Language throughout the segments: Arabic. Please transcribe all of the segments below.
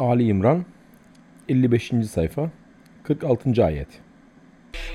Ali İmran 55. sayfa 46. ayet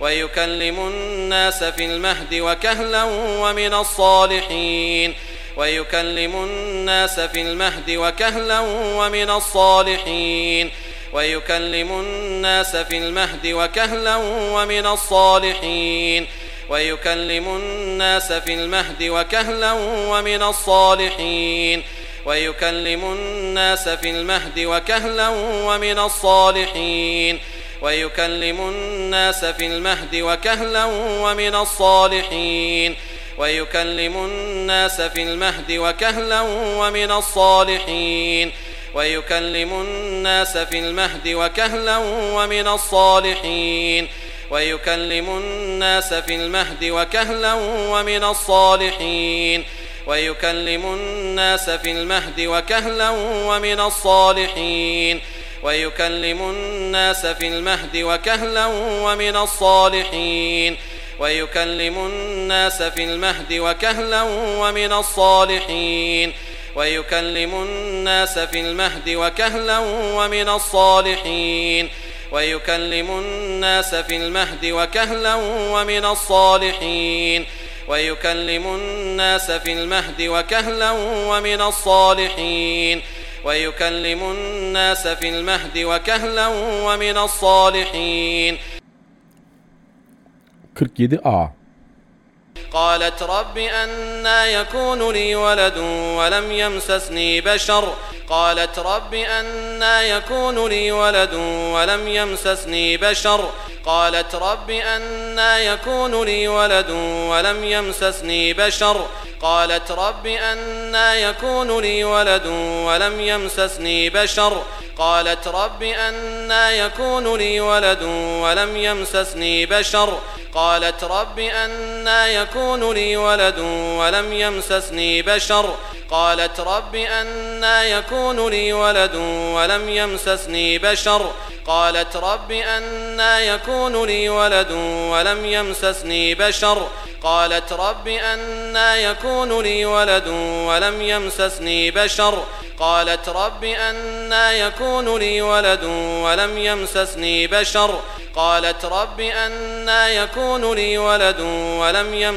ويكلم الناس في المهد وكهلا ومن الصالحين ويكلم الناس في المهد وكهلا ومن الصالحين ويكلم الناس في المهد وكهلا ومن الصالحين ويكلم الناس في المهد وكهلا ومن الصالحين ويكلم الناس في المهد وكهلا ومن الصالحين. ويكلم الناس في المهد وكهلا ومن الصالحين. ويكلم الناس في المهد وكهلا ومن الصالحين. ويكلم الناس في المهد وكهلا ومن الصالحين. ويكلم الناس في المهد وكهلا ومن الصالحين. ويكلم الناس في المهد وكهلا ومن الصالحين. ويكلم الناس في المهد وكهلا ومن الصالحين. ويكلم الناس في المهد وكهلا ومن الصالحين. ويكلم الناس في المهد وكهلا ومن الصالحين. ويكلم الناس في المهد وكهلا ومن الصالحين. ويكلم الناس في المهد وكهلا ومن الصالحين. ويكلم الناس في المهد وكهلا ومن الصالحين. 47a قالت رب أنا يكون لي ولد ولم يمسسني بشر. قالت رب أنا يكون لي ولد ولم يمسسني بشر. قالت رب أنا يكون لي ولد ولم يمسسني بشر. قالت رب أنا يكون لي ولد ولم يمسسني بشر. قالت رب أنا يكون لي ولد ولم يمسسني بشر. قالت رب أنا يكون لي ولد ولم يمسسني بشر. قالت رب أنا يكون لي ولد ولم يمسسني بشر. قالت رب أنا يكون لي ولد ولم يمسسني بشر. قالت رب أنا يكون لي ولد ولم يمسسني بشر. قالت رب أنا يكون لي ولد ولم يمسسني بشر. قالت رب أنا يكون لي ولد ولم يمسسني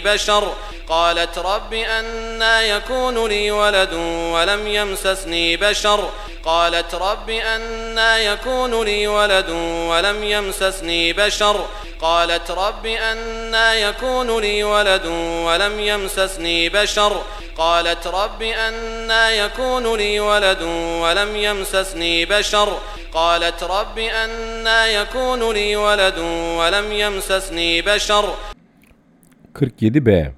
بشر. قالت رب أنا يكون لي ولد ولم يمسسني بشر. قالت رب أنا يكون لي ولد ولم يمسسني بشر. قالت رب أنا يكون لي ولد ولم يمسسني بشر. قالت رب أنا يكون لي ولد ولم يمسسني بشر. قالت رب أنا يكون لي ولد ولم يمسسني بشر. 47b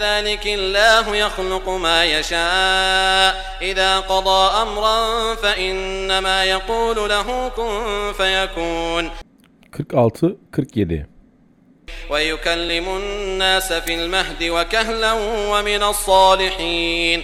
الله يخلق ما يشاء. إذا قضى أمرا فإنما يقول له كن فيكون. 46 47 ويكلم الناس في المهد وكهلا ومن الصالحين.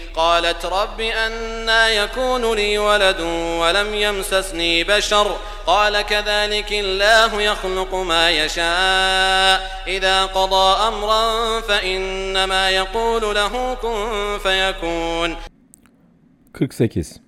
قالت رب أنا يكون لي ولد ولم يمسسني بشر. قال كذلك الله يخلق ما يشاء. إذا قضى أمرا فإنما يقول له كن فيكون. 48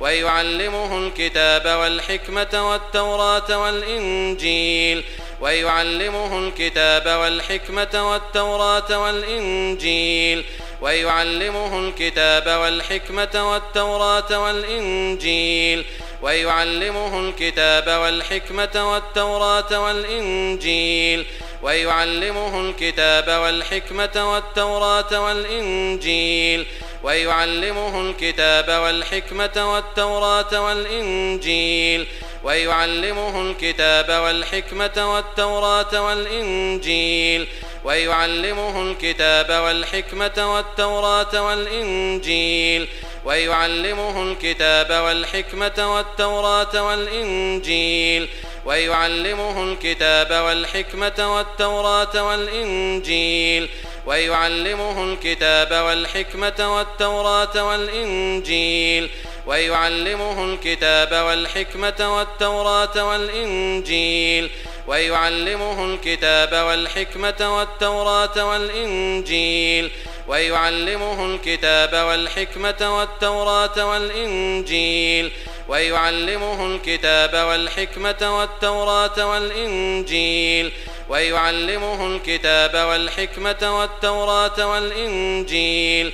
ويعلمه الكتاب والحكمة والتوراة والإنجيل. ويعلمه الكتاب والحكمة والتوراة والإنجيل. ويعلمه الكتاب والحكمة والتوراة والإنجيل. ويعلمه الكتاب والحكمة والتوراة والإنجيل. ويعلمه الكتاب والحكمة والتوراة والإنجيل. ويعلمه الكتاب والحكمة والتوراة والإنجيل. ويعلمه الكتاب والحكمة والتوراة والإنجيل. ويعلمه الكتاب والحكمة والتوراة والإنجيل. ويعلمه الكتاب والحكمة والتوراة والإنجيل. ويعلمه الكتاب والحكمة والتوراة والإنجيل. ويعلمه الكتاب والحكمة والتوراة والإنجيل. ويعلمه الكتاب والحكمة والتوراة والإنجيل. ويعلمه الكتاب والحكمة والتوراة والإنجيل. ويعلمه الكتاب والحكمة والتوراة والإنجيل. ويعلمه الكتاب والحكمة والتوراة والإنجيل. ويعلمه الكتاب والحكمة والتوراة والإنجيل.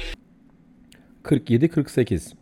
47 48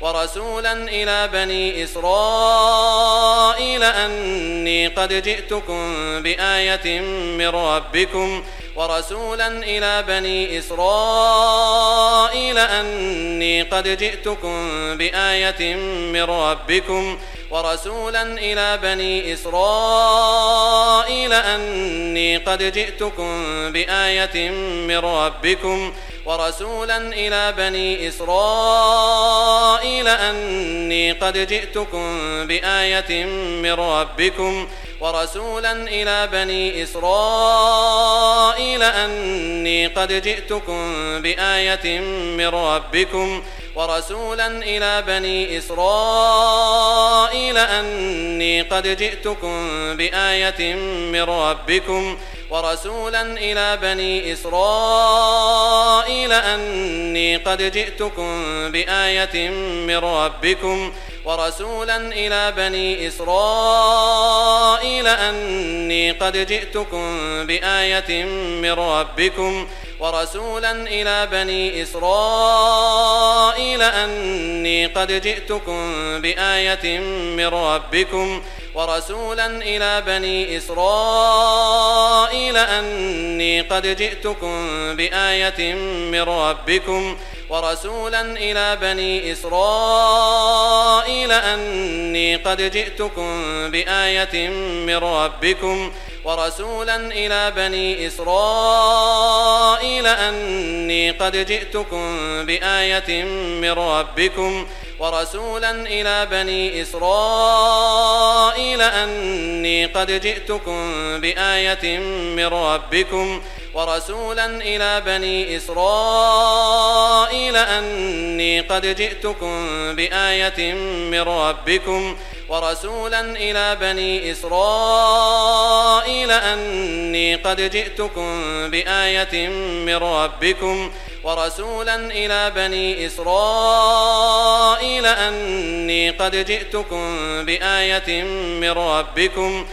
ورسولا إلى بني إسرائيل أني قد جئتكم بآية من ربكم ورسولا إلى بني إسرائيل أني قد جئتكم بآية من ربكم ورسولا إلى بني إسرائيل أني قد جئتكم بآية من ربكم ورسولا إلى بني إسرائيل أني قد جئتكم بآية من ربكم ورسولا إلى بني إسرائيل أني قد جئتكم بآية من ربكم ورسولا إلى بني إسرائيل أني قد جئتكم بآية من ربكم ورسولا إلى بني إسرائيل أني قد جئتكم بآية من ربكم ورسولا إلى بني إسرائيل أني قد جئتكم بآية من ربكم ورسولا إلى بني إسرائيل أني قد جئتكم بآية من ربكم ورسولا إلى بني إسرائيل أني قد جئتكم بآية من ربكم ورسولا إلى بني إسرائيل أني قد جئتكم بآية من ربكم ورسولا إلى بني إسرائيل أني قد جئتكم بآية من ربكم ورسولا إلى بني إسرائيل أني قد جئتكم بآية من ربكم ورسولا إلى بني إسرائيل أني قد جئتكم بآية من ربكم ورسولا إلى بني إسرائيل أني قد جئتكم بآية من ربكم ورسولا إلى بني إسرائيل أني قد جئتكم بآية من ربكم.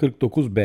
49b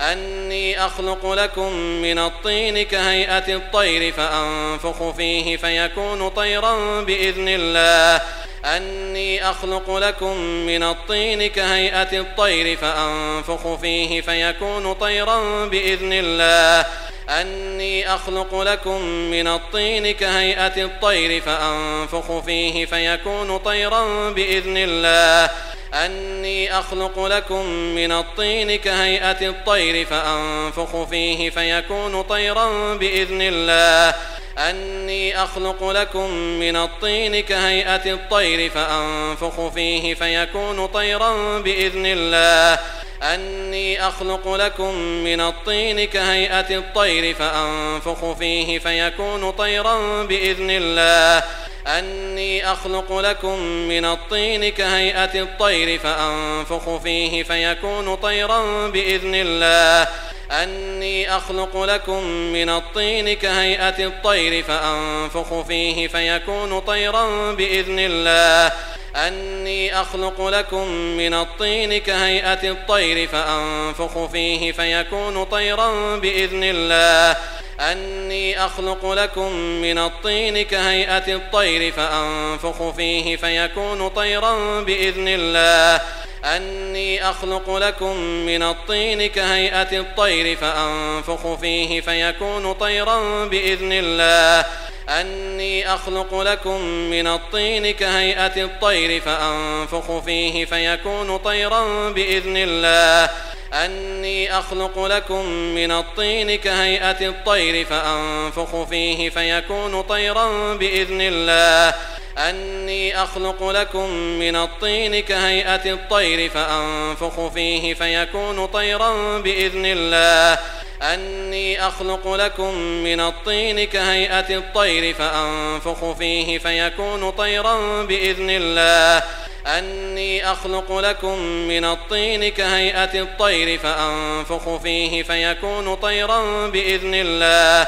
أني أخلق لكم من الطين كهيئة الطير فأنفخ فيه فيكون طيرا بإذن الله. أني أخلق لكم من الطين كهيئة الطير فأنفخ فيه فيكون طيرا بإذن الله. أني أخلق لكم من الطين كهيئة الطير فأنفخ فيه فيكون طيرا بإذن الله. أني أخلق لكم من الطين كهيئة الطير فأنفخ فيه فيكون طيرا بإذن الله. أني أخلق لكم من الطين كهيئة الطير فأنفخ فيه فيكون طيرا بإذن الله. أني أخلق لكم من الطين كهيئة الطير فأنفخ فيه فيكون طيرا بإذن الله. أني أخلق لكم من الطين كهيئة الطير فأنفخ فيه فيكون طيرا بإذن الله. أني أخلق لكم من الطين كهيئة الطير فأنفخ فيه فيكون طيرا بإذن الله. أني أخلق لكم من الطين كهيئة الطير فأنفخ فيه فيكون طيرا بإذن الله. أني أخلق لكم من الطين كهيئة الطير فأنفخ فيه فيكون طيرا بإذن الله. أني أخلق لكم من الطين كهيئة الطير فأنفخ فيه فيكون طيرا بإذن الله. أني أخلق لكم من الطين كهيئة الطير فأنفخ فيه فيكون طيرا بإذن الله. أني أخلق لكم من الطين كهيئة الطير فأنفخ فيه فيكون طيرا بإذن الله. أني أخلق لكم من الطين كهيئة الطير فأنفخ فيه فيكون طيرا بإذن الله. أني أخلق لكم من الطين كهيئة الطير فأنفخ فيه فيكون طيرا بإذن الله. أني أخلق لكم من الطين كهيئة الطير فأنفخ فيه فيكون طيرا بإذن الله.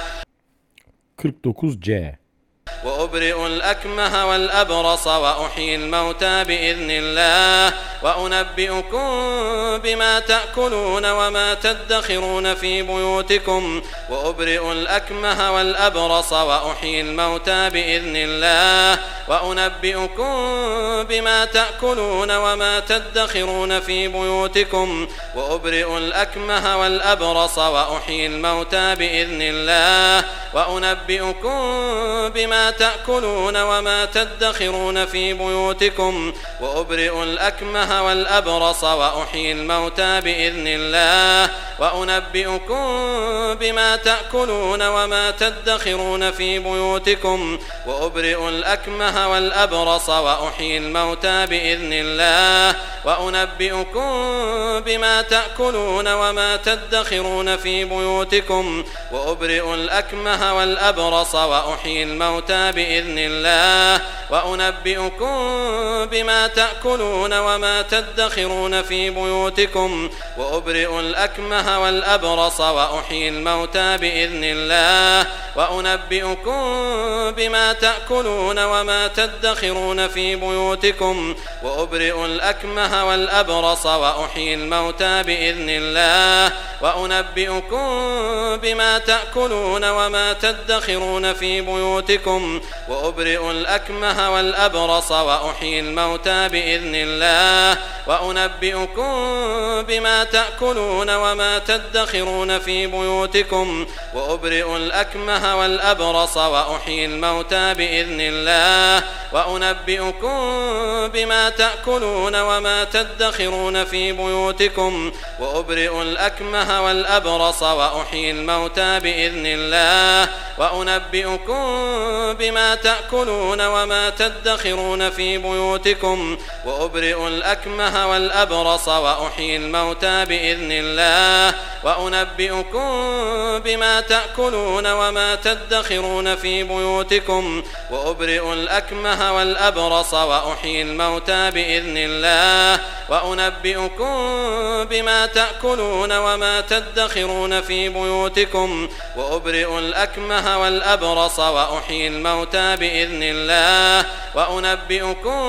49C وأبرئ الأكمه والأبرص وأحيي الموتى بإذن الله وأنبئكم بما تأكلون وما تدخرون في بيوتكم وأبرئ الأكمه والأبرص وأحيي الموتى بإذن الله وأنبئكم بما تأكلون وما تدخرون في بيوتكم وأبرئ الأكمه والأبرص وأحيي الموتى بإذن الله وأنبئكم بما تأكلون وما تدخرون في بيوتكم وأبرئ الأكمه والأبرص وأحيي الموتى بإذن الله وأنبئكم بما تأكلون وما تدخرون في بيوتكم وأبرئ الأكمه والأبرص وأحيي الموتى بإذن الله وأنبئكم بما تأكلون وما تدخرون في بيوتكم وأبرئ الأكمه والأبرص وأحيي الموتى بإذن الله وأنبئكم بما تأكلون وما تدخرون في بيوتكم وأبرئ الأكمه والأبرص وأحيي الموتى بإذن الله وأنبئكم بما تأكلون وما تدخرون في بيوتكم وأبرئ الأكمه والأبرص وأحيي الموتى بإذن الله وأنبئكم بما تأكلون وما تدخرون في بيوتكم وأبرئ الأكمه والأبرص وأحيي الموتى بإذن الله وأنبئكم بما تأكلون وما تدخرون في بيوتكم وأبرئ الأكمه والأبرص وأحيي الموتى بإذن الله وأنبئكم بما تأكلون وما تدخرون في بيوتكم وأبرئ الأكمه والأبرص وأحيي الموتى بإذن الله وأنبئكم بما تأكلون وما تدخرون في بيوتكم وأبرئ الأكمه والأبرص وأحيي الموتى بإذن الله وأنبئكم بما تأكلون وما تدخرون في بيوتكم وأبرئ الأكمه والأبرص وأحيي الموتى بإذن الله وأنبئكم بما تأكلون وما تدخرون في بيوتكم وأبرئ الأكمه والأبرص وأحيي الموتى بإذن الله وأنبئكم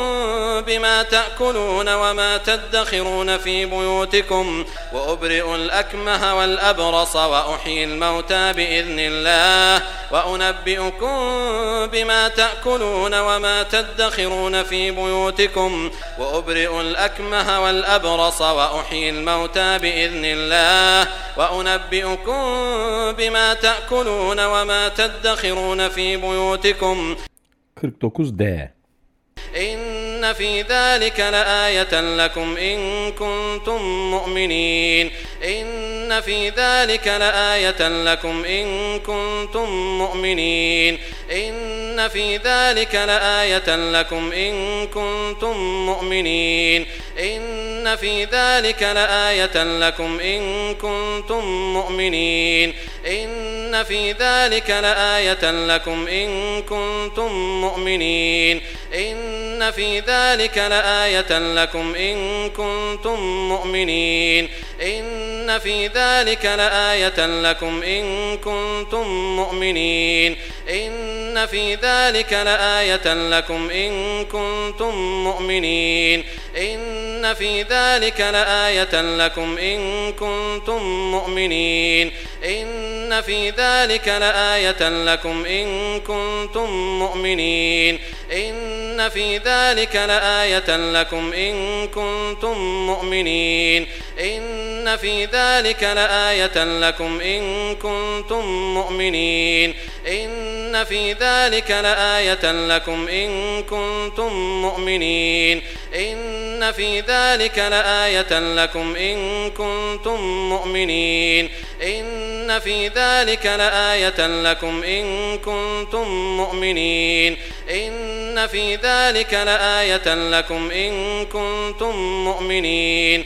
بما تأكلون وما تدخرون في بيوتكم وأبرئ الأكمه والأبرص وأحيي الموتى بإذن الله وأنبئكم بما تأكلون وما تدخرون في بيوتكم وأبرئ الأكمه والأبرص وأحيي الموتى بإذن الله وأنبئكم بما تأكلون وما تدخرون في بيوتكم. بُيُوتِكُمْ 49D إن في ذلك لآية لكم إن كنتم مؤمنين. إن في ذلك لآية لكم إن كنتم مؤمنين. إن في ذلك لآية لكم إن كنتم مؤمنين. إن في ذلك لآية لكم إن كنتم مؤمنين. إن في ذلك لآية لكم إن كنتم مؤمنين. إن في ذلك لآية لكم إن كنتم مؤمنين إن في ذلك لآية لكم إن كنتم مؤمنين إن في ذلك لآية لكم إن كنتم مؤمنين إن في ذلك لآية لكم إن كنتم مؤمنين إن في ذلك لآية لكم إن كنتم مؤمنين إن في ذلك لآية لكم إن كنتم مؤمنين إن في ذلك لآية لكم إن كنتم مؤمنين إن في ذلك لآية لكم إن كنتم مؤمنين إن في ذلك لآية لكم إن كنتم مؤمنين إن في ذلك لآية لكم إن كنتم مؤمنين إن في ذلك لآية لكم إن كنتم مؤمنين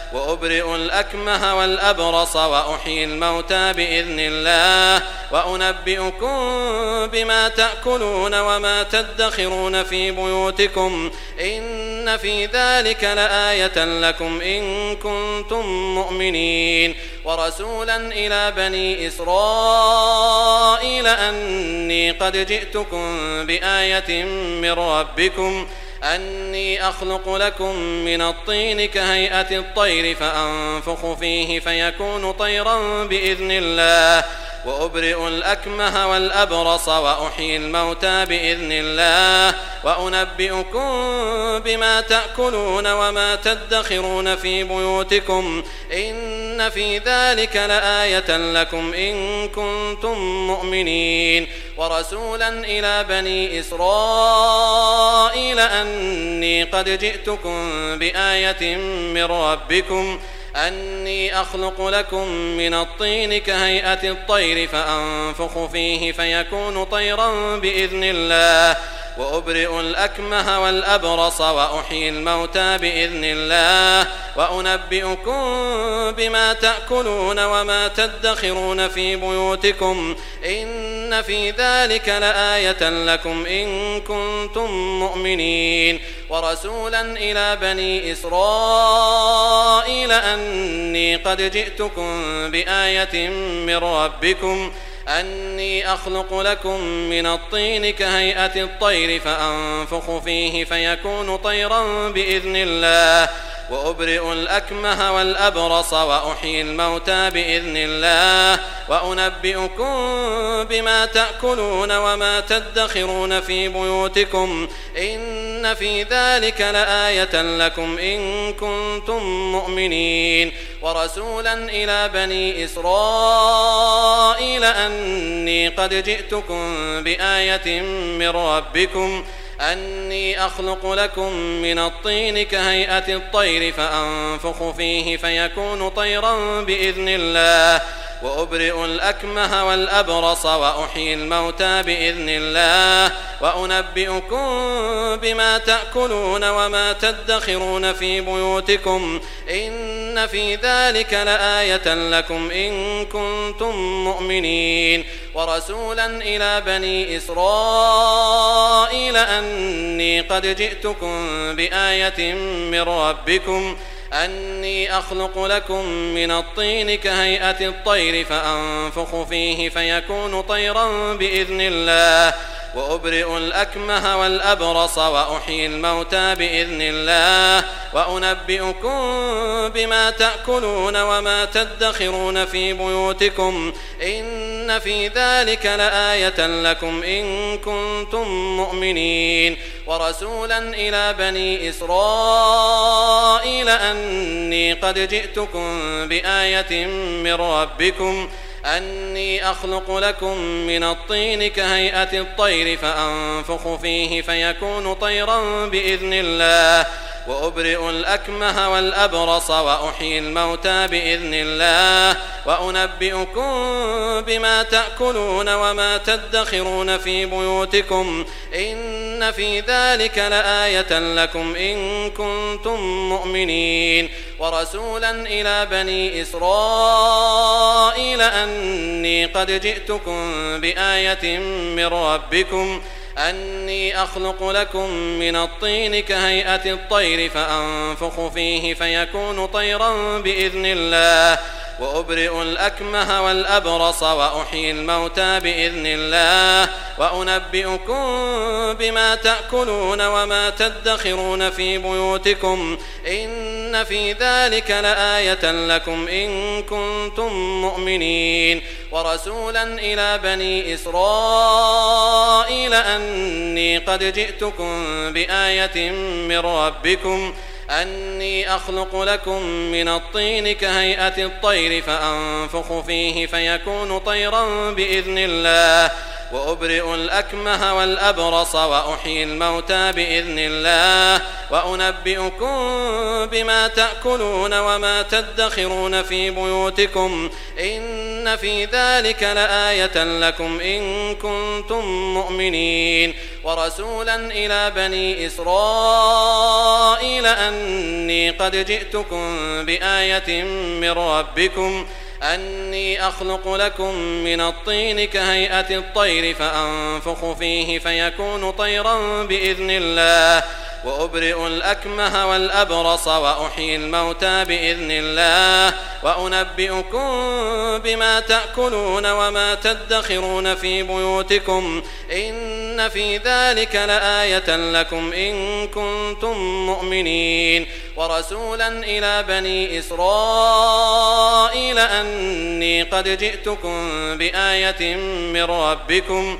وأبرئ الأكمه والأبرص وأحيي الموتى بإذن الله وأنبئكم بما تأكلون وما تدخرون في بيوتكم إن في ذلك لآية لكم إن كنتم مؤمنين ورسولا إلى بني إسرائيل أني قد جئتكم بآية من ربكم أني أخلق لكم من الطين كهيئة الطير فأنفخ فيه فيكون طيرا بإذن الله. وأبرئ الأكمه والأبرص وأحيي الموتى بإذن الله وأنبئكم بما تأكلون وما تدخرون في بيوتكم إن في ذلك لآية لكم إن كنتم مؤمنين ورسولا إلى بني إسرائيل أني قد جئتكم بآية من ربكم أني أخلق لكم من الطين كهيئة الطير فأنفخ فيه فيكون طيرا بإذن الله. وأبرئ الأكمه والأبرص وأحيي الموتى بإذن الله وأنبئكم بما تأكلون وما تدخرون في بيوتكم إن في ذلك لآية لكم إن كنتم مؤمنين ورسولا إلى بني إسرائيل أني قد جئتكم بآية من ربكم أني أخلق لكم من الطين كهيئة الطير فأنفخ فيه فيكون طيرا بإذن الله. وأبرئ الأكمه والأبرص وأحيي الموتى بإذن الله وأنبئكم بما تأكلون وما تدخرون في بيوتكم إن في ذلك لآية لكم إن كنتم مؤمنين ورسولا إلى بني إسرائيل أني قد جئتكم بآية من ربكم أني أخلق لكم من الطين كهيئة الطير فأنفخ فيه فيكون طيرا بإذن الله. وأبرئ الأكمه والأبرص وأحيي الموتى بإذن الله وأنبئكم بما تأكلون وما تدخرون في بيوتكم إن في ذلك لآية لكم إن كنتم مؤمنين ورسولا إلى بني إسرائيل أني قد جئتكم بآية من ربكم أني أخلق لكم من الطين كهيئة الطير فأنفخ فيه فيكون طيرا بإذن الله. وأبرئ الأكمه والأبرص وأحيي الموتى بإذن الله وأنبئكم بما تأكلون وما تدخرون في بيوتكم إن في ذلك لآية لكم إن كنتم مؤمنين ورسولا إلى بني إسرائيل أني قد جئتكم بآية من ربكم أني أخلق لكم من الطين كهيئة الطير فأنفخ فيه فيكون طيرا بإذن الله. وأبرئ الأكمه والأبرص وأحيي الموتى بإذن الله وأنبئكم بما تأكلون وما تدخرون في بيوتكم إن في ذلك لآية لكم إن كنتم مؤمنين ورسولا إلى بني إسرائيل أني قد جئتكم بآية من ربكم أني أخلق لكم من الطين كهيئة الطير فأنفخ فيه فيكون طيرا بإذن الله. وأبرئ الأكمه والأبرص وأحيي الموتى بإذن الله وأنبئكم بما تأكلون وما تدخرون في بيوتكم إن في ذلك لآية لكم إن كنتم مؤمنين ورسولا إلى بني إسرائيل أني قد جئتكم بآية من ربكم أني أخلق لكم من الطين كهيئة الطير فأنفخ فيه فيكون طيرا بإذن الله. وأبرئ الأكمه والأبرص وأحيي الموتى بإذن الله وأنبئكم بما تأكلون وما تدخرون في بيوتكم إن في ذلك لآية لكم إن كنتم مؤمنين ورسولا إلى بني إسرائيل أني قد جئتكم بآية من ربكم أني أخلق لكم من الطين كهيئة الطير فأنفخ فيه فيكون طيرا بإذن الله. وأبرئ الأكمه والأبرص وأحيي الموتى بإذن الله وأنبئكم بما تأكلون وما تدخرون في بيوتكم إن في ذلك لآية لكم إن كنتم مؤمنين ورسولا إلى بني إسرائيل أني قد جئتكم بآية من ربكم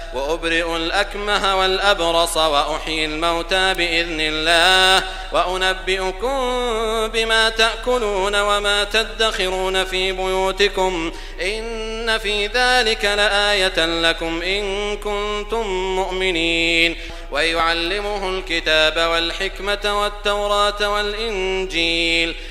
وأبرئ الأكمه والأبرص وأحيي الموتى بإذن الله وأنبئكم بما تأكلون وما تدخرون في بيوتكم إن في ذلك لآية لكم إن كنتم مؤمنين ويعلمه الكتاب والحكمة والتوراة والإنجيل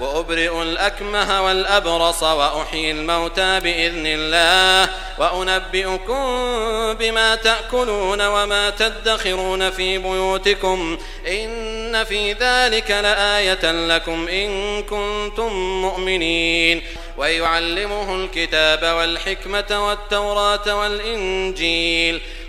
وأبرئ الأكمه والأبرص وأحيي الموتى بإذن الله وأنبئكم بما تأكلون وما تدخرون في بيوتكم إن في ذلك لآية لكم إن كنتم مؤمنين ويعلمه الكتاب والحكمة والتوراة والإنجيل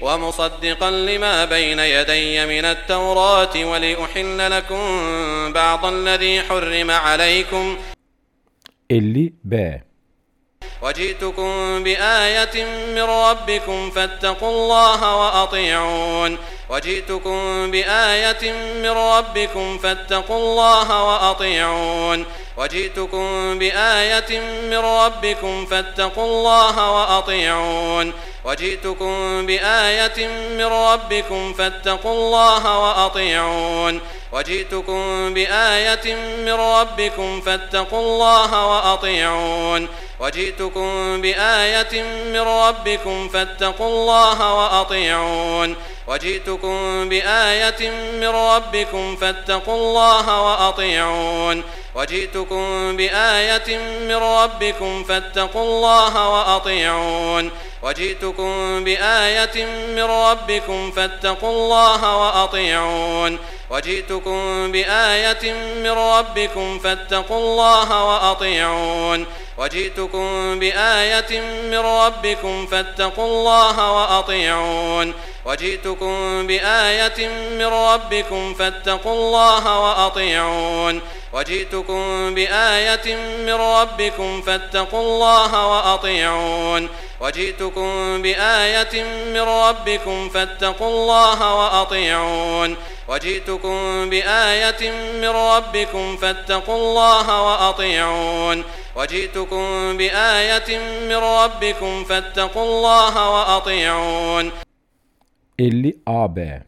ومصدقا لما بين يدي من التوراة ولأحل لكم بعض الذي حرم عليكم. 50B وجئتكم بآية من ربكم فاتقوا الله وأطيعون. وجئتكم بآية من ربكم فاتقوا الله وأطيعون. وجئتكم بآية من ربكم فاتقوا الله وأطيعون. وجئتكم بآية من ربكم فاتقوا الله وأطيعون. وجئتكم بآية من ربكم فاتقوا الله وأطيعون. وجئتكم بآية من ربكم فاتقوا الله وأطيعون. وجئتكم بآية من ربكم فاتقوا الله وأطيعون. وجئتكم بآية من ربكم فاتقوا الله وأطيعون. وجئتكم بآية من ربكم فاتقوا الله وأطيعون. وجئتكم بآية من ربكم فاتقوا الله وأطيعون. وجئتكم بآية من ربكم فاتقوا الله وأطيعون. وجئتكم بآية من ربكم فاتقوا الله وأطيعون. وجئتكم بآية من ربكم فاتقوا الله وأطيعون. وجئتكم بآية من ربكم فاتقوا الله وأطيعون. وجئتكم بآية من ربكم فاتقوا الله وأطيعون. وجئتكم بآية من ربكم فاتقوا الله وأطيعون. 50 AB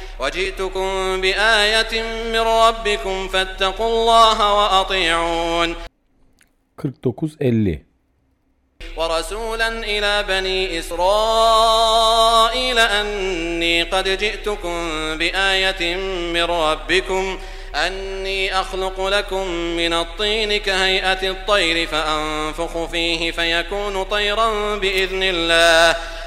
وجئتكم بآية من ربكم فاتقوا الله وأطيعون. 49 50 ورسولا إلى بني إسرائيل أني قد جئتكم بآية من ربكم أني أخلق لكم من الطين كهيئة الطير فأنفخ فيه فيكون طيرا بإذن الله.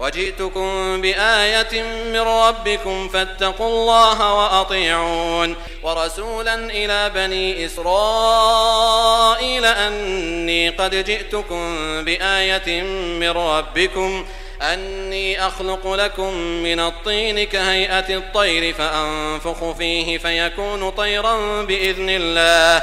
وجئتكم بآية من ربكم فاتقوا الله وأطيعون ورسولا إلى بني إسرائيل أني قد جئتكم بآية من ربكم أني أخلق لكم من الطين كهيئة الطير فأنفخ فيه فيكون طيرا بإذن الله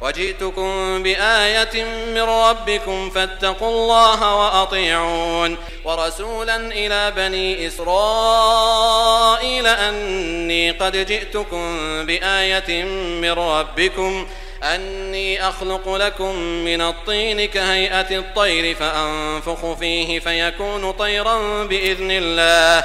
وجئتكم بآية من ربكم فاتقوا الله وأطيعون ورسولا إلى بني إسرائيل أني قد جئتكم بآية من ربكم أني أخلق لكم من الطين كهيئة الطير فأنفخ فيه فيكون طيرا بإذن الله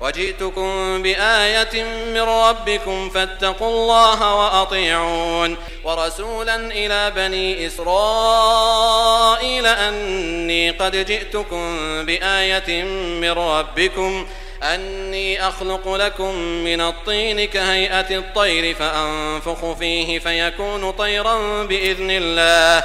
وجئتكم بآية من ربكم فاتقوا الله وأطيعون ورسولا إلى بني إسرائيل أني قد جئتكم بآية من ربكم أني أخلق لكم من الطين كهيئة الطير فأنفخ فيه فيكون طيرا بإذن الله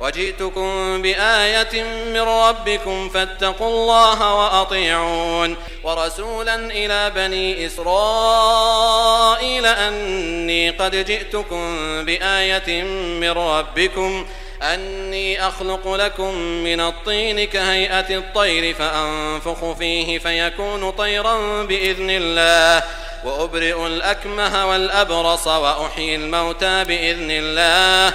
وجئتكم بآية من ربكم فاتقوا الله وأطيعون ورسولا إلى بني إسرائيل أني قد جئتكم بآية من ربكم أني أخلق لكم من الطين كهيئة الطير فأنفخ فيه فيكون طيرا بإذن الله وأبرئ الأكمه والأبرص وأحيي الموتى بإذن الله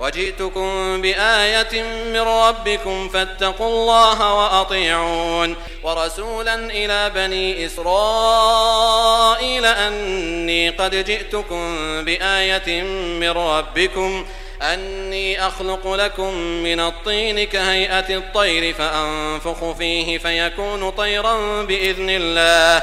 وجئتكم بآية من ربكم فاتقوا الله وأطيعون ورسولا إلى بني إسرائيل أني قد جئتكم بآية من ربكم أني أخلق لكم من الطين كهيئة الطير فأنفخ فيه فيكون طيرا بإذن الله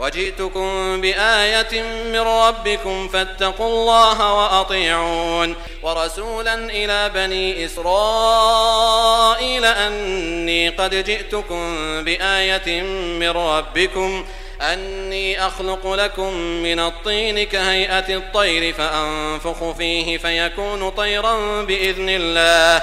وجئتكم بآية من ربكم فاتقوا الله وأطيعون ورسولا إلى بني إسرائيل أني قد جئتكم بآية من ربكم أني أخلق لكم من الطين كهيئة الطير فأنفخ فيه فيكون طيرا بإذن الله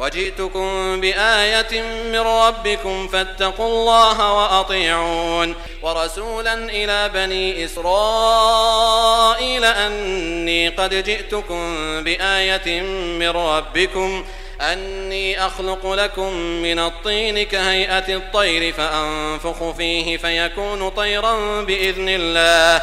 وجئتكم بآية من ربكم فاتقوا الله وأطيعون ورسولا إلى بني إسرائيل أني قد جئتكم بآية من ربكم أني أخلق لكم من الطين كهيئة الطير فأنفخ فيه فيكون طيرا بإذن الله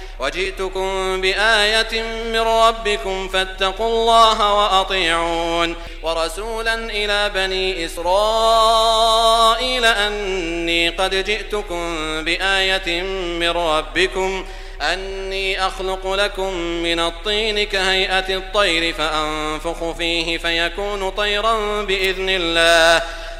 وجئتكم بآية من ربكم فاتقوا الله وأطيعون ورسولا إلى بني إسرائيل أني قد جئتكم بآية من ربكم أني أخلق لكم من الطين كهيئة الطير فأنفخ فيه فيكون طيرا بإذن الله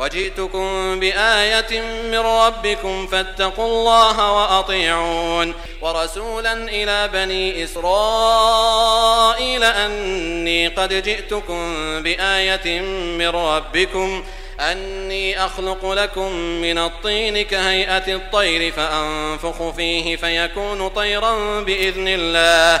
وجئتكم بآية من ربكم فاتقوا الله وأطيعون ورسولا إلى بني إسرائيل أني قد جئتكم بآية من ربكم أني أخلق لكم من الطين كهيئة الطير فأنفخ فيه فيكون طيرا بإذن الله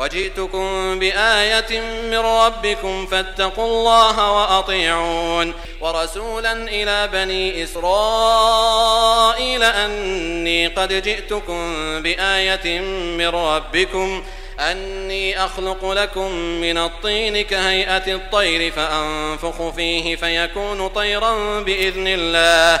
وجئتكم بآية من ربكم فاتقوا الله وأطيعون ورسولا إلى بني إسرائيل أني قد جئتكم بآية من ربكم أني أخلق لكم من الطين كهيئة الطير فأنفخ فيه فيكون طيرا بإذن الله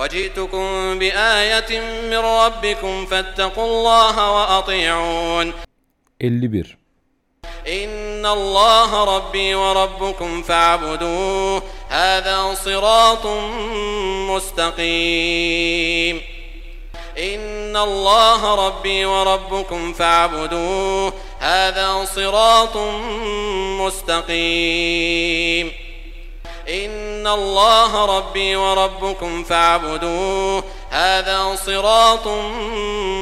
وجئتكم بآية من ربكم فاتقوا الله وأطيعون. 51 إن الله ربي وربكم فاعبدوه هذا صراط مستقيم. إن الله ربي وربكم فاعبدوه هذا صراط مستقيم. إن الله ربي وربكم فاعبدوه. هذا صراط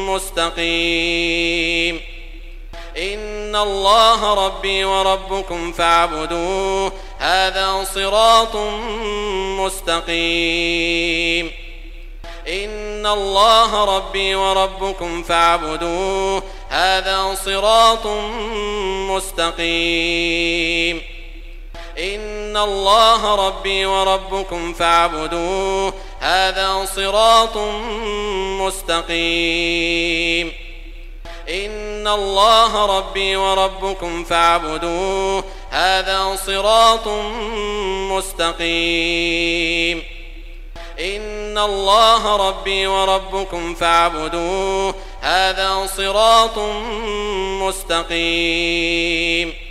مستقيم. إن الله ربي وربكم فاعبدوه. هذا صراط مستقيم. إن الله ربي وربكم فاعبدوه. هذا صراط مستقيم. إن الله ربي وربكم فاعبدوه. هذا صراط مستقيم. إن الله ربي وربكم فاعبدوه. هذا صراط مستقيم. إن الله ربي وربكم فاعبدوه. هذا صراط مستقيم.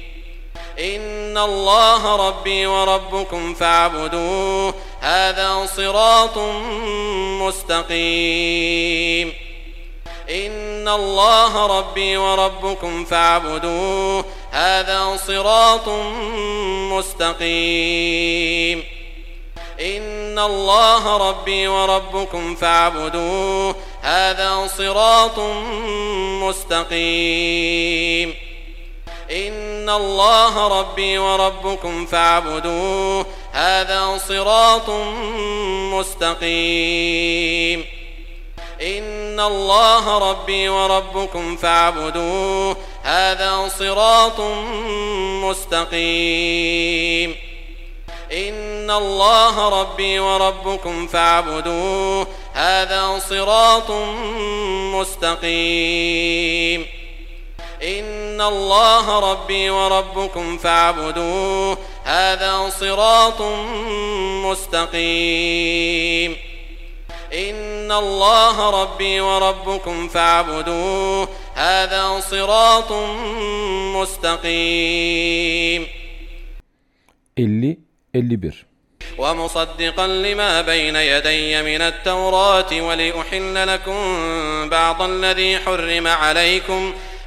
إن الله ربي وربكم فاعبدوه. هذا صراط مستقيم. إن الله ربي وربكم فاعبدوه. هذا صراط مستقيم. إن الله ربي وربكم فاعبدوه. هذا صراط مستقيم. إن الله ربي وربكم فاعبدوه. هذا صراط مستقيم. إن الله ربي وربكم فاعبدوه. هذا صراط مستقيم. إن الله ربي وربكم فاعبدوه. هذا صراط مستقيم. إن الله ربي وربكم فاعبدوه. هذا صراط مستقيم. إن الله ربي وربكم فاعبدوه. هذا صراط مستقيم. 50 51 ومصدقا لما بين يدي من التوراة ولأحل لكم بعض الذي حرم عليكم.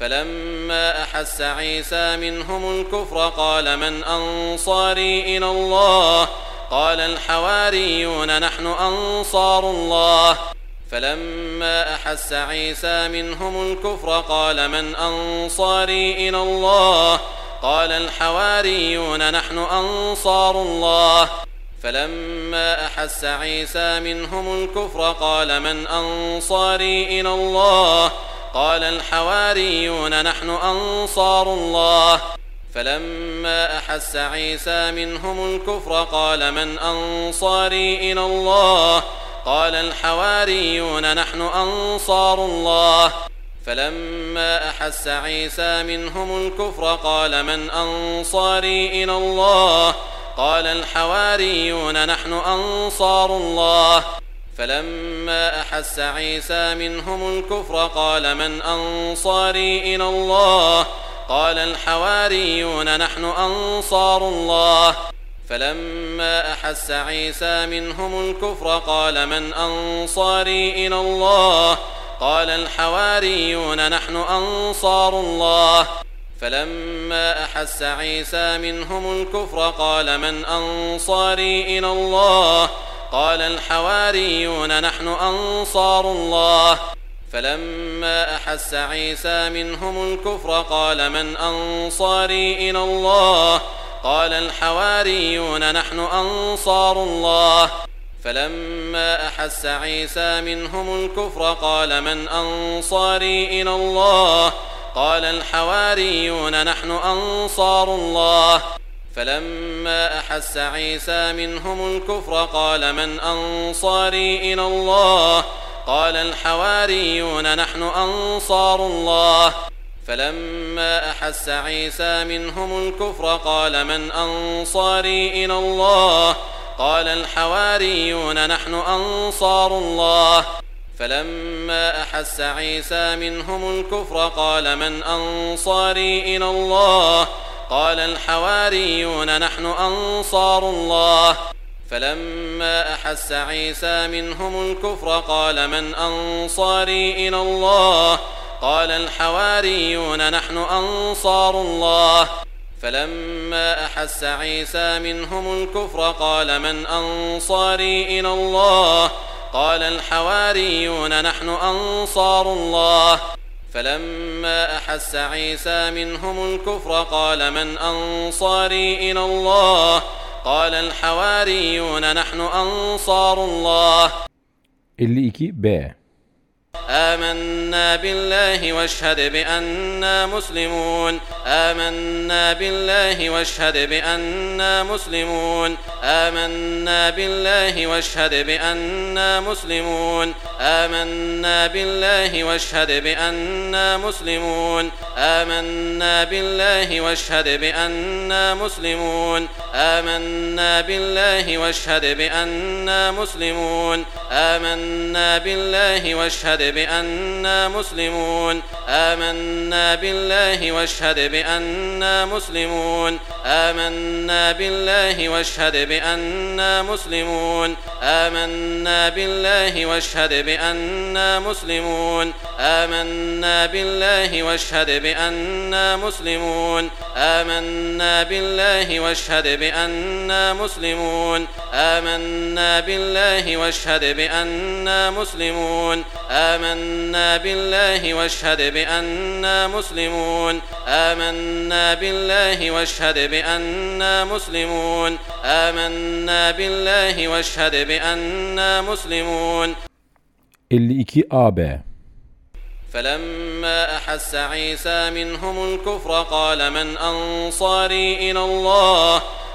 فلما أحس عيسى منهم الكفر قال من أنصاري إلى الله؟ قال الحواريون نحن أنصار الله. فلما أحس عيسى منهم الكفر قال من أنصاري إلى الله؟ قال الحواريون نحن أنصار الله. فلما أحس عيسى منهم الكفر قال من أنصاري إلى الله؟ قال الحواريون نحن أنصار الله. فلما أحس عيسى منهم الكفر قال من أنصاري إلى الله؟ قال الحواريون نحن أنصار الله. فلما أحس عيسى منهم الكفر قال من أنصاري إلى الله؟ قال الحواريون نحن أنصار الله. فلما أحس عيسى منهم الكفر قال من أنصاري إلى الله؟ قال الحواريون نحن أنصار الله. فلما أحس عيسى منهم الكفر قال من أنصاري إلى الله؟ قال الحواريون نحن أنصار الله. فلما أحس عيسى منهم الكفر قال من أنصاري إلى الله؟ قال الحواريون نحن أنصار الله. فلما أحس عيسى منهم الكفر قال من أنصاري إلى الله؟ قال الحواريون نحن أنصار الله. فلما أحس عيسى منهم الكفر قال من أنصاري إلى الله؟ قال الحواريون نحن أنصار الله. فلما أحس عيسى منهم الكفر قال من أنصاري إلى الله؟ قال الحواريون نحن أنصار الله. فلما أحس عيسى منهم الكفر قال من أنصاري إلى الله؟ قال الحواريون نحن أنصار الله. فلما أحس عيسى منهم الكفر قال من أنصاري إلى الله؟ قال الحواريون نحن أنصار الله. فلما أحس عيسى منهم الكفر قال من أنصاري إلى الله؟ قال الحواريون نحن أنصار الله. فلما أحس عيسى منهم الكفر قال من أنصاري إلى الله؟ قال الحواريون نحن أنصار الله. فلما أحس عيسى منهم الكفر قال من أنصاري إلى الله؟ قال الحواريون نحن أنصار الله. 52 B آمنا بالله واشهد بأننا مسلمون. آمنا بالله واشهد بأننا مسلمون. آمنا بالله واشهد بأننا مسلمون. آمنا بالله واشهد بأننا مسلمون. آمنا بالله واشهد بأننا مسلمون. آمنا بالله واشهد بأننا مسلمون. آمنا بالله واشهد بأننا مسلمون. آمنا بالله واشهد بأننا مسلمون. آمنا بالله واشهد بأننا مسلمون. آمنا بالله واشهد بأننا مسلمون. آمنا بالله واشهد بأننا مسلمون. آمنا بالله واشهد بأننا مسلمون. آمنا بالله واشهد بأننا مسلمون. آمنا بالله واشهد بأننا مسلمون. آمنا بالله واشهد بأننا مسلمون. آمنا بالله واشهد بأننا مسلمون. 52 AB فلما أحس عيسى منهم الكفر قال من أنصاري إلى الله؟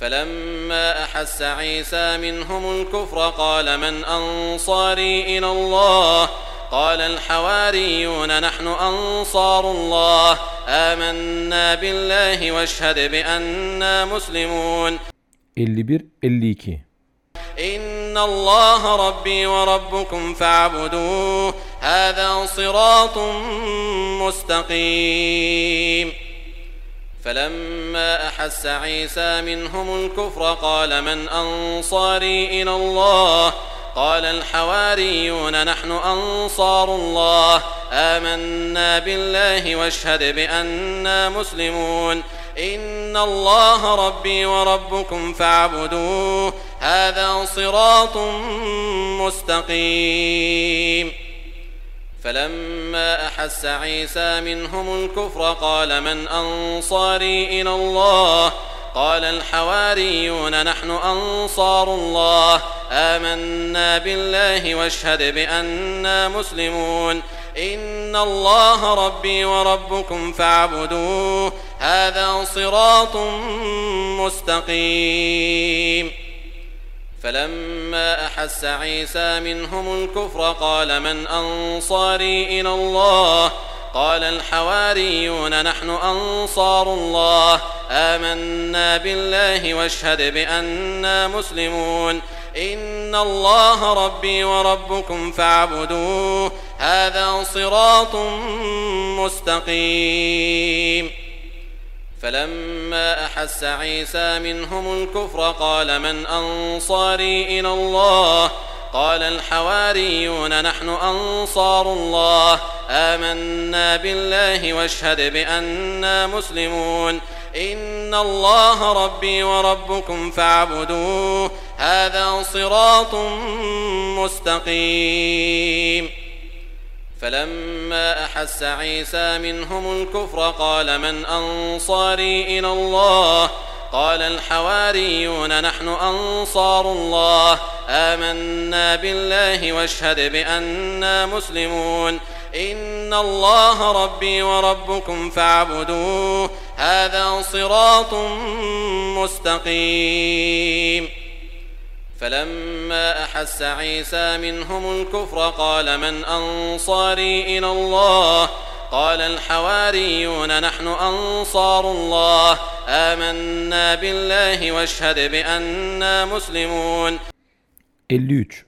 فلما أحس عيسى منهم الكفر قال من أنصاري إلى الله؟ قال الحواريون نحن أنصار الله. آمنا بالله واشهد بأننا مسلمون. 51 52 إن الله ربي وربكم فاعبدوه. هذا صراط مستقيم. فلما أحس عيسى منهم الكفر قال من أنصاري إلى الله؟ قال الحواريون نحن أنصار الله. آمنا بالله واشهد بأننا مسلمون. إن الله ربي وربكم فاعبدوه. هذا صراط مستقيم. فلما أحس عيسى منهم الكفر قال من أنصاري إلى الله؟ قال الحواريون نحن أنصار الله. آمنا بالله واشهد بأننا مسلمون. إن الله ربي وربكم فاعبدوه. هذا صراط مستقيم. فلما أحس عيسى منهم الكفر قال من أنصاري إلى الله؟ قال الحواريون نحن أنصار الله. آمنا بالله واشهد بأننا مسلمون. إن الله ربي وربكم فاعبدوه. هذا صراط مستقيم. فلما أحس عيسى منهم الكفر قال من أنصاري إلى الله؟ قال الحواريون نحن أنصار الله. آمنا بالله واشهد بأننا مسلمون. إن الله ربي وربكم فاعبدوه. هذا صراط مستقيم. فلما أحس عيسى منهم الكفر قال من أنصاري إلى الله؟ قال الحواريون نحن أنصار الله. آمنا بالله واشهد بأننا مسلمون. إن الله ربي وربكم فاعبدوه. هذا صراط مستقيم. فلما أحس عيسى منهم الكفر قال من أنصاري إلى الله؟ قال الحواريون نحن أنصار الله. آمنا بالله واشهد بأننا مسلمون. 53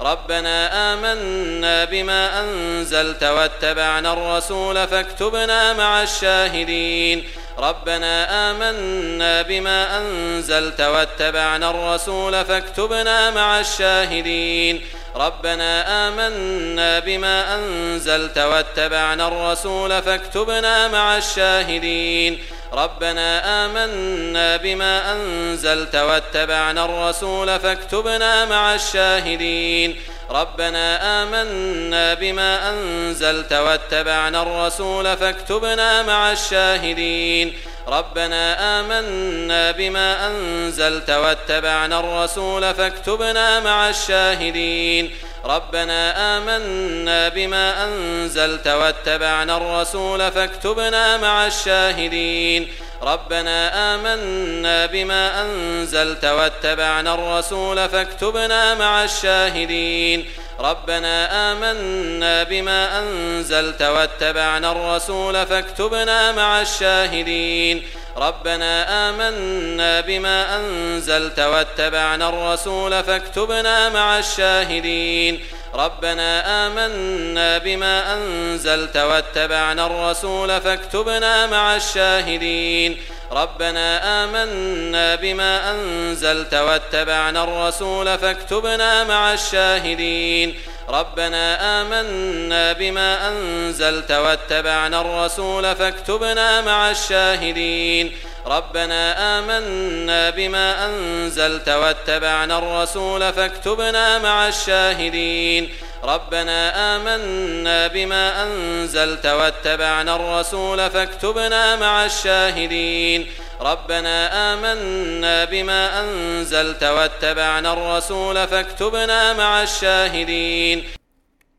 ربنا آمنا بما أنزلت واتبعنا الرسول فاكتبنا مع الشاهدين. ربنا آمنا بما أنزلت واتبعنا الرسول فاكتبنا مع الشاهدين. ربنا آمنا بما أنزلت واتبعنا الرسول فاكتبنا مع الشاهدين. ربنا آمنا بما أنزلت واتبعنا الرسول فاكتبنا مع الشاهدين. ربنا آمنا بما أنزلت واتبعنا الرسول فاكتبنا مع الشاهدين ربنا آمنا بما أنزلت واتبعنا الرسول فاكتبنا مع الشاهدين. ربنا آمنا بما أنزلت واتبعنا الرسول فاكتبنا مع الشاهدين. ربنا آمنا بما أنزلت واتبعنا الرسول فاكتبنا مع الشاهدين. ربنا آمنا بما أنزلت واتبعنا الرسول فاكتبنا مع الشاهدين. ربنا آمنا بما أنزلت واتبعنا الرسول فاكتبنا مع الشاهدين. ربنا آمنا بما أنزلت واتبعنا الرسول فاكتبنا مع الشاهدين. ربنا آمنا بما أنزلت واتبعنا الرسول فاكتبنا مع الشاهدين. ربنا آمنا بما أنزلت واتبعنا الرسول فاكتبنا مع الشاهدين. ربنا آمنا بما أنزلت واتبعنا الرسول فاكتبنا مع الشاهدين. ربنا آمنا بما أنزلت واتبعنا الرسول فاكتبنا مع الشاهدين. ربنا آمنا بما أنزلت واتبعنا الرسول فاكتبنا مع الشاهدين.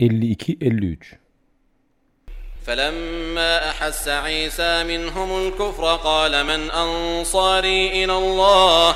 52 53 فلما أحس عيسى منهم الكفر قال من أنصاري إلى الله؟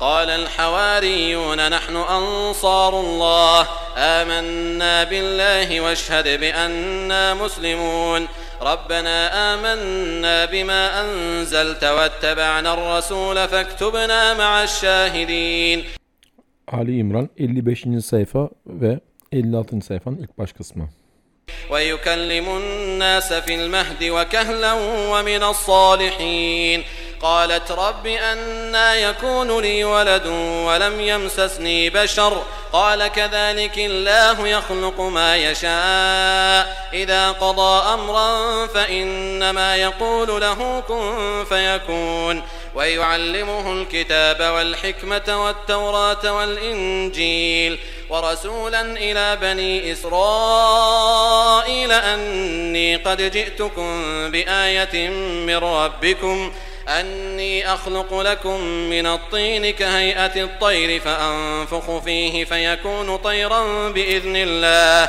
قال الحواريون نحن أنصار الله آمنا بالله واشهد بأننا مسلمون ربنا آمنا بما أنزلت واتبعنا الرسول فاكتبنا مع الشاهدين Ali İmran 55. sayfa ve 56. sayfanın ilk baş kısmı. ويكلم الناس في المهد وكهلا ومن الصالحين قالت رب أنا يكون لي ولد ولم يمسسني بشر. قال كذلك الله يخلق ما يشاء. إذا قضى أمرا فإنما يقول له كن فيكون. ويعلمه الكتاب والحكمة والتوراة والإنجيل. ورسولا إلى بني إسرائيل أني قد جئتكم بآية من ربكم. أني أخلق لكم من الطين كهيئة الطير فأنفخ فيه فيكون طيرا بإذن الله.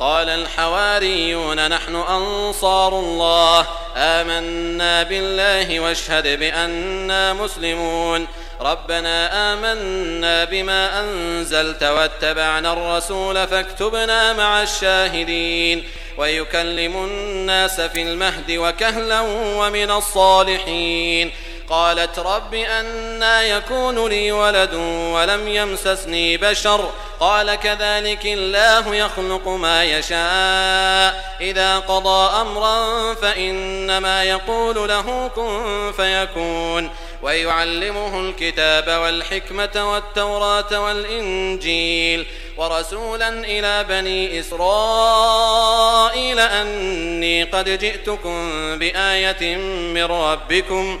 قال الحواريون نحن أنصار الله. آمنا بالله واشهد بأننا مسلمون. ربنا آمنا بما أنزلت واتبعنا الرسول فاكتبنا مع الشاهدين. ويكلم الناس في المهد وكهلا ومن الصالحين. قالت رب أنا يكون لي ولد ولم يمسسني بشر. قال كذلك الله يخلق ما يشاء. إذا قضى أمرا فإنما يقول له كن فيكون. ويعلمه الكتاب والحكمة والتوراة والإنجيل. ورسولا إلى بني إسرائيل أني قد جئتكم بآية من ربكم.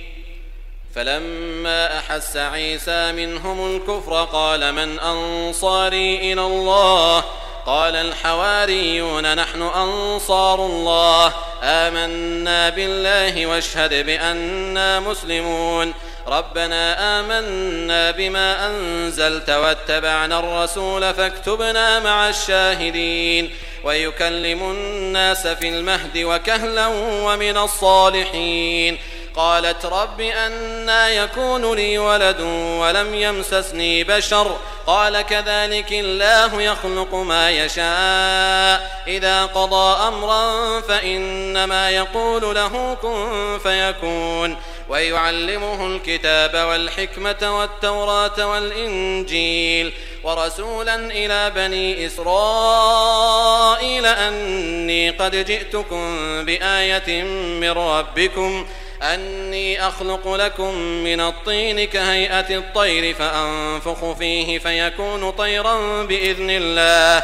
فلما أحس عيسى منهم الكفر قال من أنصاري إلى الله؟ قال الحواريون نحن أنصار الله. آمنا بالله واشهد بأننا مسلمون. ربنا آمنا بما أنزلت واتبعنا الرسول فاكتبنا مع الشاهدين. ويكلم الناس في المهد وكهلا ومن الصالحين. قالت رب أنا يكون لي ولد ولم يمسسني بشر. قال كذلك الله يخلق ما يشاء. إذا قضى أمرا فإنما يقول له كن فيكون. ويعلمه الكتاب والحكمة والتوراة والإنجيل. ورسولا إلى بني إسرائيل أني قد جئتكم بآية من ربكم. أني أخلق لكم من الطين كهيئة الطير فأنفخ فيه فيكون طيرا بإذن الله.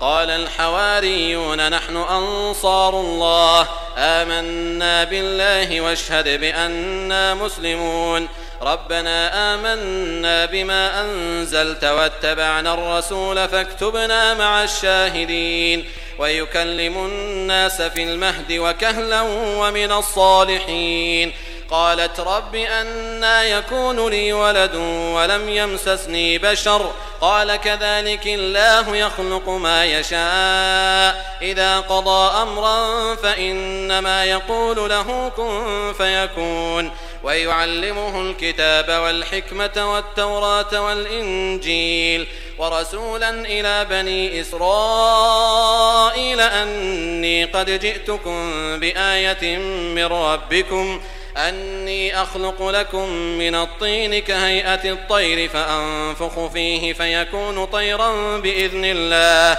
قال الحواريون نحن أنصار الله. آمنا بالله واشهد بأننا مسلمون. ربنا آمنا بما أنزلت واتبعنا الرسول فاكتبنا مع الشاهدين. ويكلم الناس في المهد وكهلا ومن الصالحين. قالت رب أنا يكون لي ولد ولم يمسسني بشر. قال كذلك الله يخلق ما يشاء. إذا قضى أمرا فإنما يقول له كن فيكون. ويعلمه الكتاب والحكمة والتوراة والإنجيل. ورسولا إلى بني إسرائيل أني قد جئتكم بآية من ربكم. أني أخلق لكم من الطين كهيئة الطير فأنفخ فيه فيكون طيرا بإذن الله.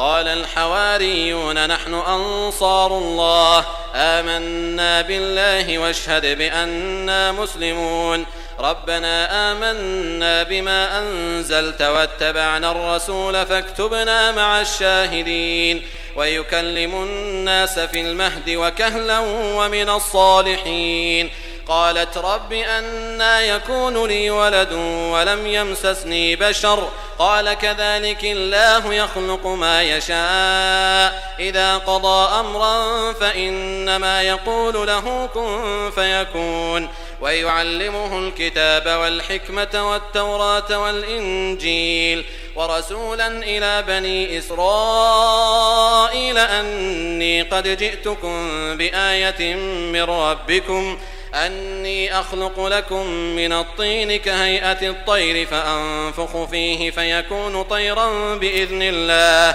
قال الحواريون نحن أنصار الله. آمنا بالله واشهد بأننا مسلمون. ربنا آمنا بما أنزلت واتبعنا الرسول فاكتبنا مع الشاهدين. ويكلم الناس في المهد وكهلا ومن الصالحين. قالت رب أنا يكون لي ولد ولم يمسسني بشر قال كذلك الله يخلق ما يشاء إذا قضى أمرا فإنما يقول له كن فيكون ويعلمه الكتاب والحكمة والتوراة والإنجيل ورسولا إلى بني إسرائيل أني قد جئتكم بآية من ربكم أني أخلق لكم من الطين كهيئة الطير فأنفخ فيه فيكون طيرا بإذن الله.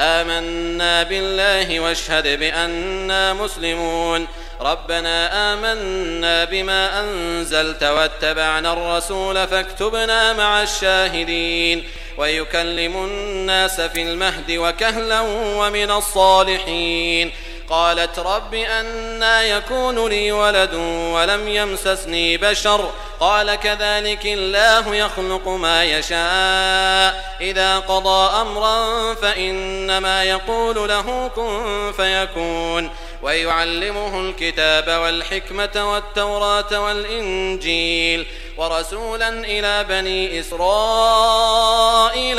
آمنا بالله واشهد بأننا مسلمون. ربنا آمنا بما أنزلت واتبعنا الرسول فاكتبنا مع الشاهدين. ويكلم الناس في المهد وكهلا ومن الصالحين. قالت رب أنا يكون لي ولد ولم يمسسني بشر قال كذلك الله يخلق ما يشاء إذا قضى أمرا فإنما يقول له كن فيكون ويعلمه الكتاب والحكمة والتوراة والإنجيل ورسولا إلى بني إسرائيل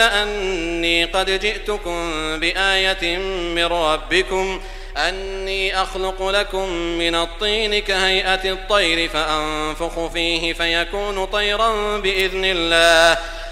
أني قد جئتكم بآية من ربكم أني أخلق لكم من الطين كهيئة الطير فأنفخ فيه فيكون طيرا بإذن الله.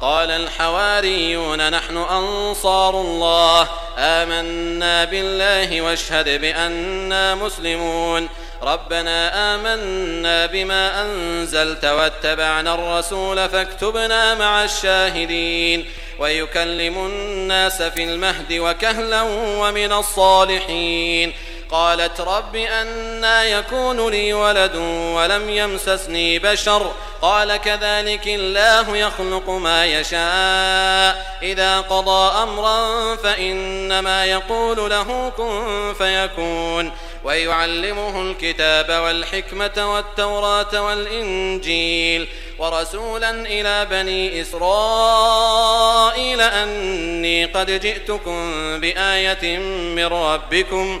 قال الحواريون نحن أنصار الله. آمنا بالله واشهد بأننا مسلمون. ربنا آمنا بما أنزلت واتبعنا الرسول فاكتبنا مع الشاهدين. ويكلم الناس في المهد وكهلا ومن الصالحين. قالت رب أنا يكون لي ولد ولم يمسسني بشر قال كذلك الله يخلق ما يشاء إذا قضى أمرا فإنما يقول له كن فيكون ويعلمه الكتاب والحكمة والتوراة والإنجيل ورسولا إلى بني إسرائيل أني قد جئتكم بآية من ربكم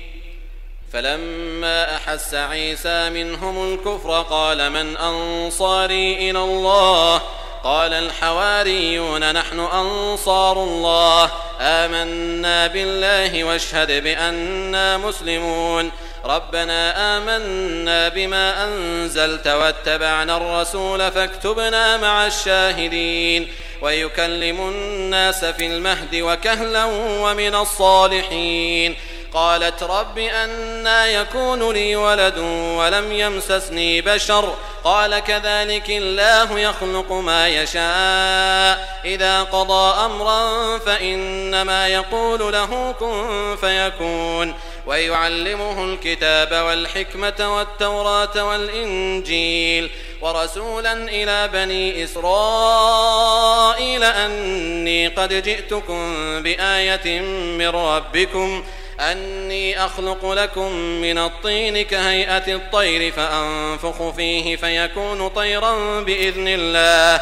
فلما أحس عيسى منهم الكفر قال من أنصاري إلى الله؟ قال الحواريون نحن أنصار الله. آمنا بالله واشهد بأننا مسلمون. ربنا آمنا بما أنزلت واتبعنا الرسول فاكتبنا مع الشاهدين. ويكلم الناس في المهد وكهلا ومن الصالحين. قالت رب أنا يكون لي ولد ولم يمسسني بشر. قال كذلك الله يخلق ما يشاء. إذا قضى أمرا فإنما يقول له كن فيكون. ويعلمه الكتاب والحكمة والتوراة والإنجيل. ورسولا إلى بني إسرائيل أني قد جئتكم بآية من ربكم. أني أخلق لكم من الطين كهيئة الطير فأنفخ فيه فيكون طيرا بإذن الله.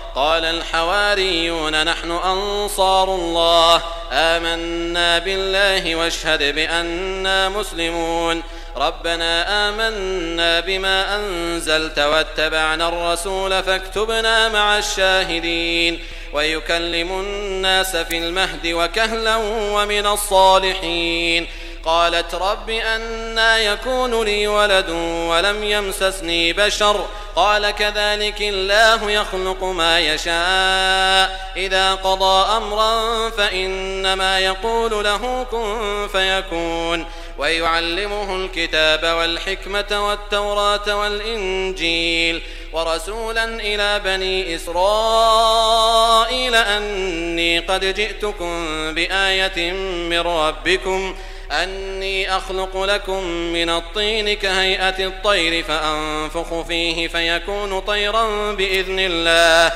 قال الحواريون نحن أنصار الله. آمنا بالله واشهد بأننا مسلمون. ربنا آمنا بما أنزلت واتبعنا الرسول فاكتبنا مع الشاهدين. ويكلم الناس في المهد وكهلا ومن الصالحين. قالت رب أنا يكون لي ولد ولم يمسسني بشر. قال كذلك الله يخلق ما يشاء. إذا قضى أمرا فإنما يقول له كن فيكون. ويعلمه الكتاب والحكمة والتوراة والإنجيل. ورسولا إلى بني إسرائيل أني قد جئتكم بآية من ربكم. أني أخلق لكم من الطين كهيئة الطير فأنفخ فيه فيكون طيرا بإذن الله.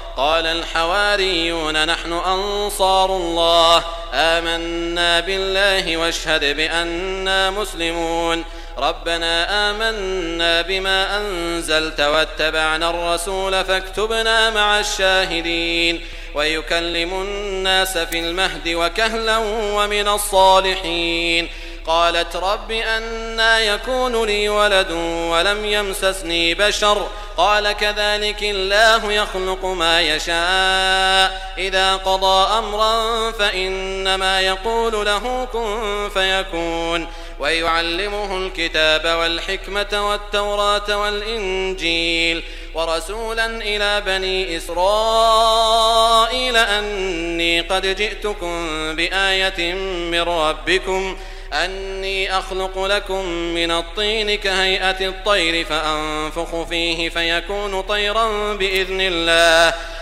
قال الحواريون نحن أنصار الله. آمنا بالله واشهد بأننا مسلمون. ربنا آمنا بما أنزلت واتبعنا الرسول فاكتبنا مع الشاهدين. ويكلم الناس في المهد وكهلا ومن الصالحين. قالت رب أنا يكون لي ولد ولم يمسسني بشر. قال كذلك الله يخلق ما يشاء. إذا قضى أمرا فإنما يقول له كن فيكون. ويعلمه الكتاب والحكمة والتوراة والإنجيل. ورسولا إلى بني إسرائيل أني قد جئتكم بآية من ربكم. أني أخلق لكم من الطين كهيئة الطير فأنفخ فيه فيكون طيرا بإذن الله.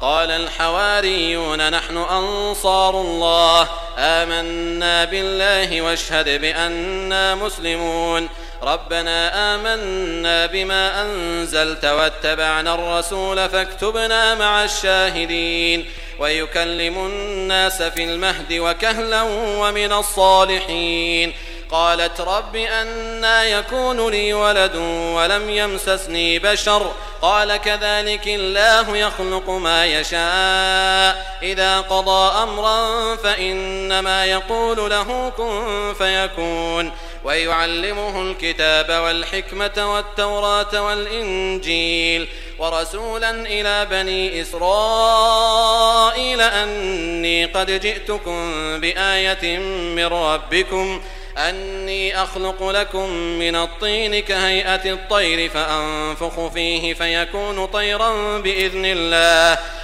قال الحواريون نحن أنصار الله. آمنا بالله واشهد بأننا مسلمون. ربنا آمنا بما أنزلت واتبعنا الرسول فاكتبنا مع الشاهدين. ويكلم الناس في المهد وكهلا ومن الصالحين. قالت رب أنا يكون لي ولد ولم يمسسني بشر. قال كذلك الله يخلق ما يشاء. إذا قضى أمرا فإنما يقول له كن فيكون. ويعلمه الكتاب والحكمة والتوراة والإنجيل. ورسولا إلى بني إسرائيل أني قد جئتكم بآية من ربكم. أني أخلق لكم من الطين كهيئة الطير فأنفخ فيه فيكون طيرا بإذن الله.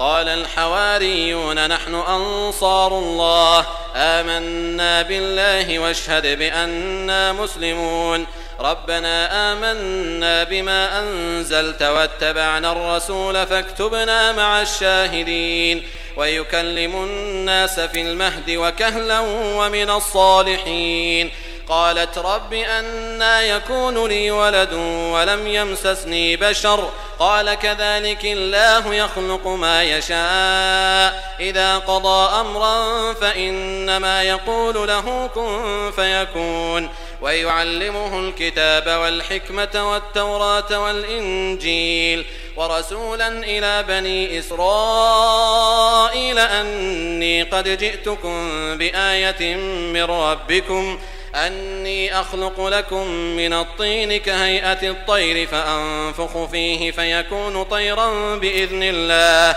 قال الحواريون نحن أنصار الله. آمنا بالله واشهد بأننا مسلمون. ربنا آمنا بما أنزلت واتبعنا الرسول فاكتبنا مع الشاهدين. ويكلم الناس في المهد وكهلا ومن الصالحين. قالت رب أنا يكون لي ولد ولم يمسسني بشر. قال كذلك الله يخلق ما يشاء. إذا قضى أمرا فإنما يقول له كن فيكون. ويعلمه الكتاب والحكمة والتوراة والإنجيل. ورسولا إلى بني إسرائيل أني قد جئتكم بآية من ربكم. أني أخلق لكم من الطين كهيئة الطير فأنفخ فيه فيكون طيرا بإذن الله.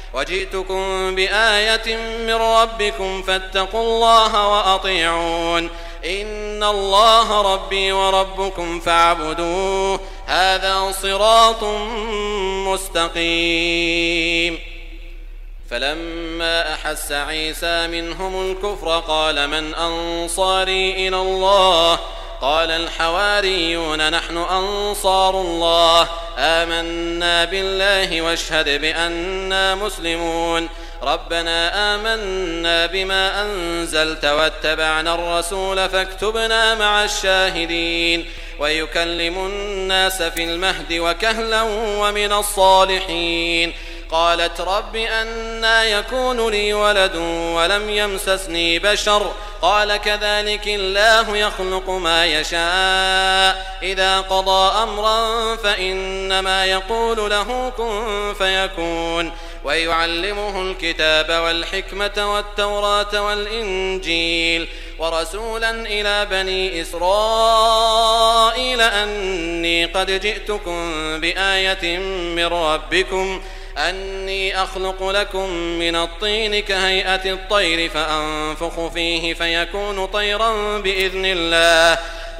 وجئتكم بآية من ربكم فاتقوا الله وأطيعون. إن الله ربي وربكم فاعبدوه. هذا صراط مستقيم. فلما أحس عيسى منهم الكفر قال من أنصاري إلى الله؟ قال الحواريون نحن أنصار الله. آمنا بالله واشهد بأننا مسلمون. ربنا آمنا بما أنزلت واتبعنا الرسول فاكتبنا مع الشاهدين. ويكلم الناس في المهد وكهلا ومن الصالحين. قالت رب أنا يكون لي ولد ولم يمسسني بشر قال كذلك الله يخلق ما يشاء إذا قضى أمرا فإنما يقول له كن فيكون ويعلمه الكتاب والحكمة والتوراة والإنجيل ورسولا إلى بني إسرائيل أني قد جئتكم بآية من ربكم أني أخلق لكم من الطين كهيئة الطير فأنفخ فيه فيكون طيرا بإذن الله.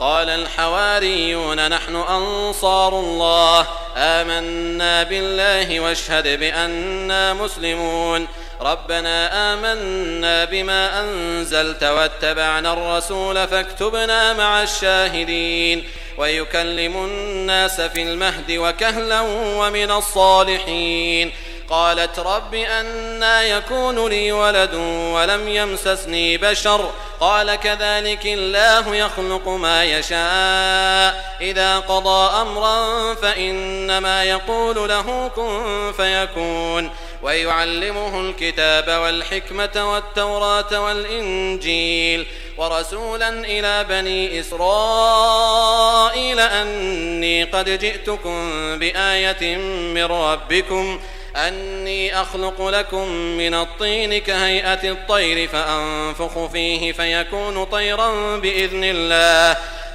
قال الحواريون نحن أنصار الله. آمنا بالله واشهد بأننا مسلمون. ربنا آمنا بما أنزلت واتبعنا الرسول فاكتبنا مع الشاهدين. ويكلم الناس في المهد وكهلا ومن الصالحين. قالت رب أنا يكون لي ولد ولم يمسسني بشر. قال كذلك الله يخلق ما يشاء. إذا قضى أمرا فإنما يقول له كن فيكون. ويعلمه الكتاب والحكمة والتوراة والإنجيل. ورسولا إلى بني إسرائيل أني قد جئتكم بآية من ربكم. أني أخلق لكم من الطين كهيئة الطير فأنفخ فيه فيكون طيرا بإذن الله.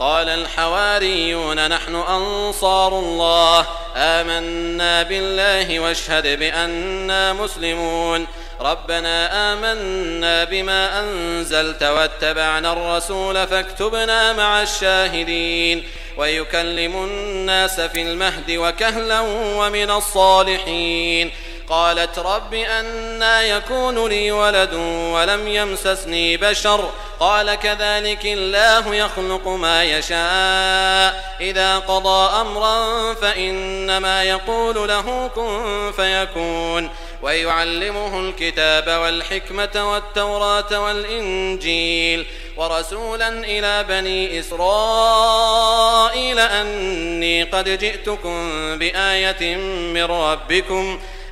قال الحواريون نحن أنصار الله. آمنا بالله واشهد بأننا مسلمون. ربنا آمنا بما أنزلت واتبعنا الرسول فاكتبنا مع الشاهدين. ويكلم الناس في المهد وكهلا ومن الصالحين. قالت رب أنا يكون لي ولد ولم يمسسني بشر. قال كذلك الله يخلق ما يشاء. إذا قضى أمرا فإنما يقول له كن فيكون. ويعلمه الكتاب والحكمة والتوراة والإنجيل. ورسولا إلى بني إسرائيل أني قد جئتكم بآية من ربكم.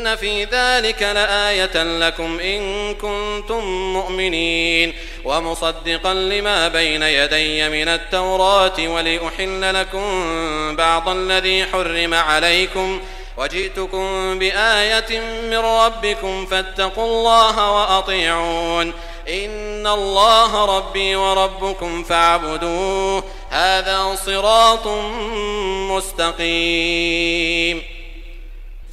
إن في ذلك لآية لكم إن كنتم مؤمنين ومصدقا لما بين يدي من التوراة ولأحل لكم بعض الذي حرم عليكم وجئتكم بآية من ربكم فاتقوا الله وأطيعون إن الله ربي وربكم فاعبدوه هذا صراط مستقيم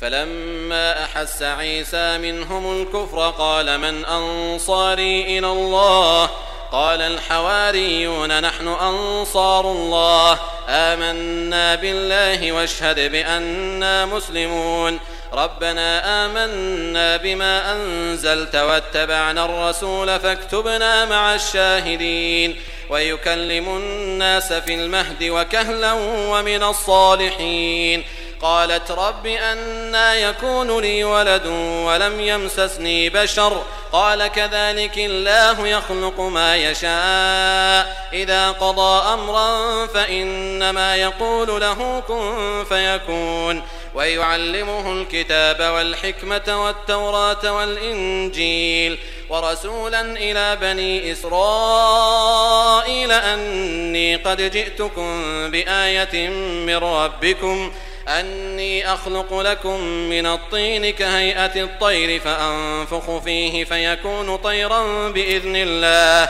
فلما أحس عيسى منهم الكفر قال من أنصاري إلى الله؟ قال الحواريون نحن أنصار الله. آمنا بالله واشهد بأننا مسلمون. ربنا آمنا بما أنزلت واتبعنا الرسول فاكتبنا مع الشاهدين. ويكلم الناس في المهد وكهلا ومن الصالحين. قالت رب أنا يكون لي ولد ولم يمسسني بشر. قال كذلك الله يخلق ما يشاء. إذا قضى أمرا فإنما يقول له كن فيكون. ويعلمه الكتاب والحكمة والتوراة والإنجيل. ورسولا إلى بني إسرائيل أني قد جئتكم بآية من ربكم. أني أخلق لكم من الطين كهيئة الطير فأنفخ فيه فيكون طيرا بإذن الله.